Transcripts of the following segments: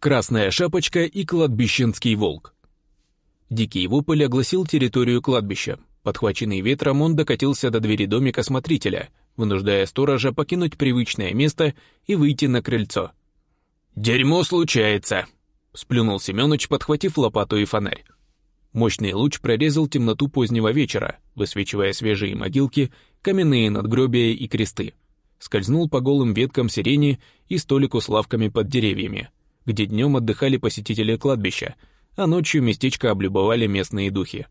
Красная шапочка и кладбищенский волк. Дикий вопль огласил территорию кладбища. Подхваченный ветром, он докатился до двери домика смотрителя, вынуждая сторожа покинуть привычное место и выйти на крыльцо. «Дерьмо случается!» — сплюнул Семёныч, подхватив лопату и фонарь. Мощный луч прорезал темноту позднего вечера, высвечивая свежие могилки, каменные надгробия и кресты. Скользнул по голым веткам сирени и столику с лавками под деревьями — где днем отдыхали посетители кладбища, а ночью местечко облюбовали местные духи.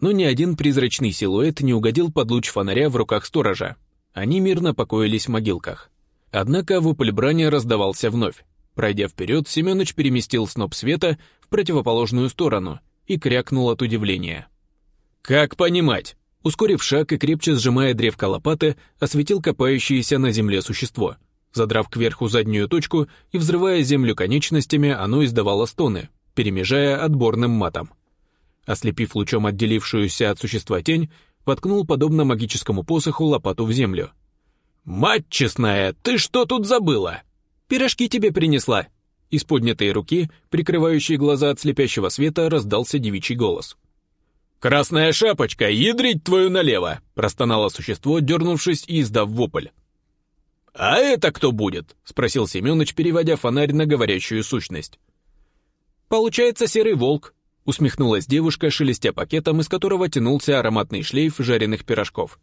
Но ни один призрачный силуэт не угодил под луч фонаря в руках сторожа. Они мирно покоились в могилках. Однако вопль брани раздавался вновь. Пройдя вперед, Семенович переместил сноп света в противоположную сторону и крякнул от удивления. «Как понимать?» Ускорив шаг и крепче сжимая древко лопаты, осветил копающееся на земле существо — Задрав кверху заднюю точку и взрывая землю конечностями, оно издавало стоны, перемежая отборным матом. Ослепив лучом отделившуюся от существа тень, воткнул, подобно магическому посоху, лопату в землю. «Мать честная, ты что тут забыла?» «Пирожки тебе принесла!» Из поднятой руки, прикрывающей глаза от слепящего света, раздался девичий голос. «Красная шапочка, ядрить твою налево!» простонало существо, дернувшись и издав вопль. «А это кто будет?» — спросил Семёныч, переводя фонарь на говорящую сущность. «Получается серый волк», — усмехнулась девушка, шелестя пакетом, из которого тянулся ароматный шлейф жареных пирожков.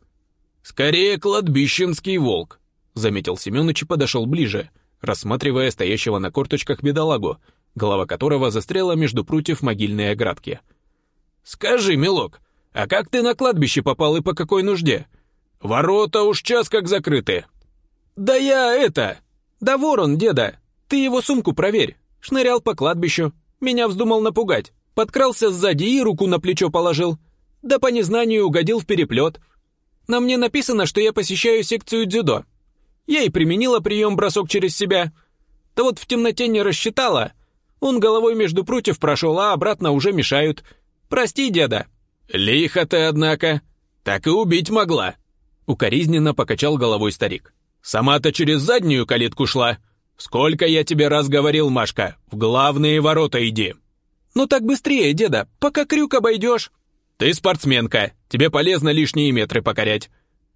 «Скорее кладбищенский волк», — заметил Семёныч и подошел ближе, рассматривая стоящего на корточках бедолагу, голова которого застряла между прутьев могильной оградки. «Скажи, милок, а как ты на кладбище попал и по какой нужде? Ворота уж час как закрыты, «Да я это... Да ворон, деда! Ты его сумку проверь! Шнырял по кладбищу, меня вздумал напугать, подкрался сзади и руку на плечо положил. Да по незнанию угодил в переплет. На мне написано, что я посещаю секцию дзюдо. Я и применила прием бросок через себя. Да вот в темноте не рассчитала. Он головой между прутьев прошел, а обратно уже мешают. Прости, деда». «Лихо ты, однако. Так и убить могла», — укоризненно покачал головой старик. Сама-то через заднюю калитку шла. Сколько я тебе раз говорил, Машка, в главные ворота иди. Ну так быстрее, деда, пока крюк обойдешь. Ты спортсменка, тебе полезно лишние метры покорять.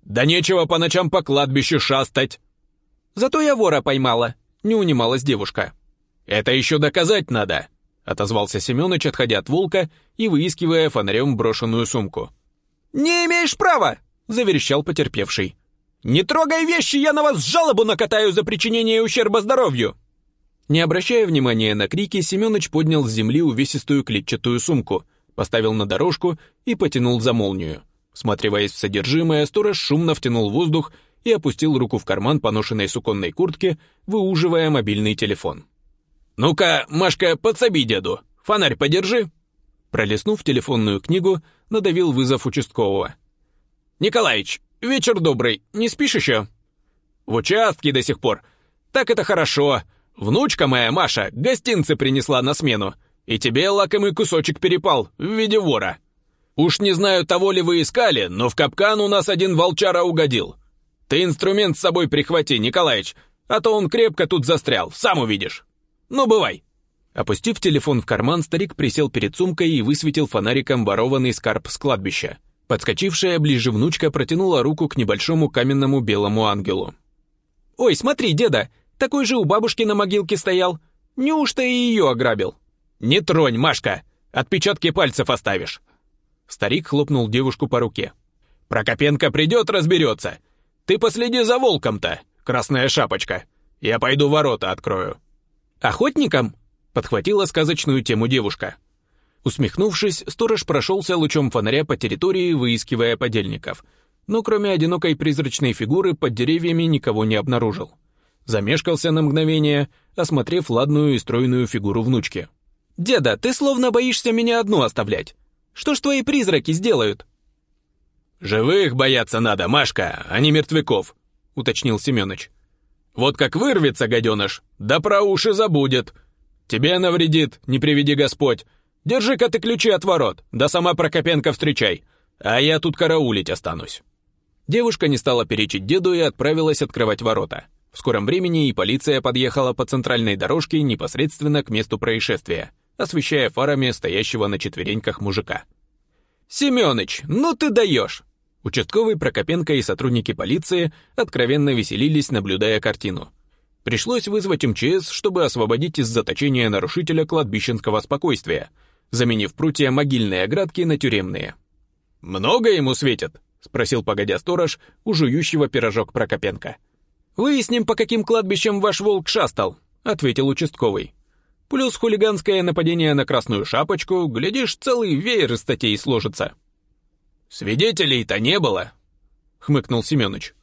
Да нечего по ночам по кладбищу шастать. Зато я вора поймала, не унималась девушка. Это еще доказать надо, отозвался Семенович, отходя от волка и выискивая фонарем брошенную сумку. «Не имеешь права!» — заверещал потерпевший. «Не трогай вещи, я на вас жалобу накатаю за причинение ущерба здоровью!» Не обращая внимания на крики, Семёныч поднял с земли увесистую клетчатую сумку, поставил на дорожку и потянул за молнию. Сматриваясь в содержимое, сторож шумно втянул воздух и опустил руку в карман поношенной суконной куртки, выуживая мобильный телефон. «Ну-ка, Машка, подсоби деду, фонарь подержи!» Пролистнув телефонную книгу, надавил вызов участкового. «Николаич, «Вечер добрый, не спишь еще?» «В участке до сих пор. Так это хорошо. Внучка моя, Маша, гостинцы принесла на смену. И тебе лакомый кусочек перепал в виде вора. Уж не знаю, того ли вы искали, но в капкан у нас один волчара угодил. Ты инструмент с собой прихвати, Николаич, а то он крепко тут застрял, сам увидишь. Ну, бывай». Опустив телефон в карман, старик присел перед сумкой и высветил фонариком ворованный скарб с кладбища. Подскочившая ближе внучка протянула руку к небольшому каменному белому ангелу. «Ой, смотри, деда, такой же у бабушки на могилке стоял. Неужто и ее ограбил?» «Не тронь, Машка, отпечатки пальцев оставишь». Старик хлопнул девушку по руке. «Прокопенко придет, разберется. Ты последи за волком-то, красная шапочка. Я пойду ворота открою». «Охотником?» — подхватила сказочную тему девушка. Усмехнувшись, сторож прошелся лучом фонаря по территории, выискивая подельников. Но кроме одинокой призрачной фигуры под деревьями никого не обнаружил. Замешкался на мгновение, осмотрев ладную и стройную фигуру внучки. «Деда, ты словно боишься меня одну оставлять. Что ж твои призраки сделают?» «Живых бояться надо, Машка, а не мертвяков», — уточнил Семёныч. «Вот как вырвется, гаденыш, да про уши забудет. Тебе навредит, не приведи Господь, Держи-ка ты ключи от ворот, да сама Прокопенко встречай, а я тут караулить останусь». Девушка не стала перечить деду и отправилась открывать ворота. В скором времени и полиция подъехала по центральной дорожке непосредственно к месту происшествия, освещая фарами стоящего на четвереньках мужика. «Семёныч, ну ты даешь!» Участковый Прокопенко и сотрудники полиции откровенно веселились, наблюдая картину. Пришлось вызвать МЧС, чтобы освободить из заточения нарушителя кладбищенского спокойствия, заменив прутья могильные оградки на тюремные. «Много ему светит?» — спросил погодя сторож у жующего пирожок Прокопенко. «Выясним, по каким кладбищам ваш волк шастал», — ответил участковый. «Плюс хулиганское нападение на Красную Шапочку, глядишь, целый веер из статей сложится». «Свидетелей-то не было», — хмыкнул Семёныч.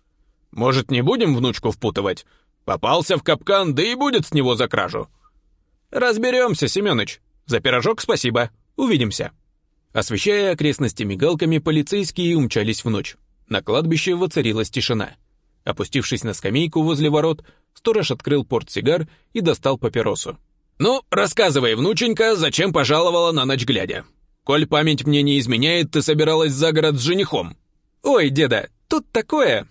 «Может, не будем внучку впутывать? Попался в капкан, да и будет с него за кражу». «Разберемся, Семёныч. За пирожок спасибо. Увидимся». Освещая окрестности мигалками, полицейские умчались в ночь. На кладбище воцарилась тишина. Опустившись на скамейку возле ворот, сторож открыл портсигар и достал папиросу. «Ну, рассказывай, внученька, зачем пожаловала на ночь глядя? Коль память мне не изменяет, ты собиралась за город с женихом». «Ой, деда, тут такое...»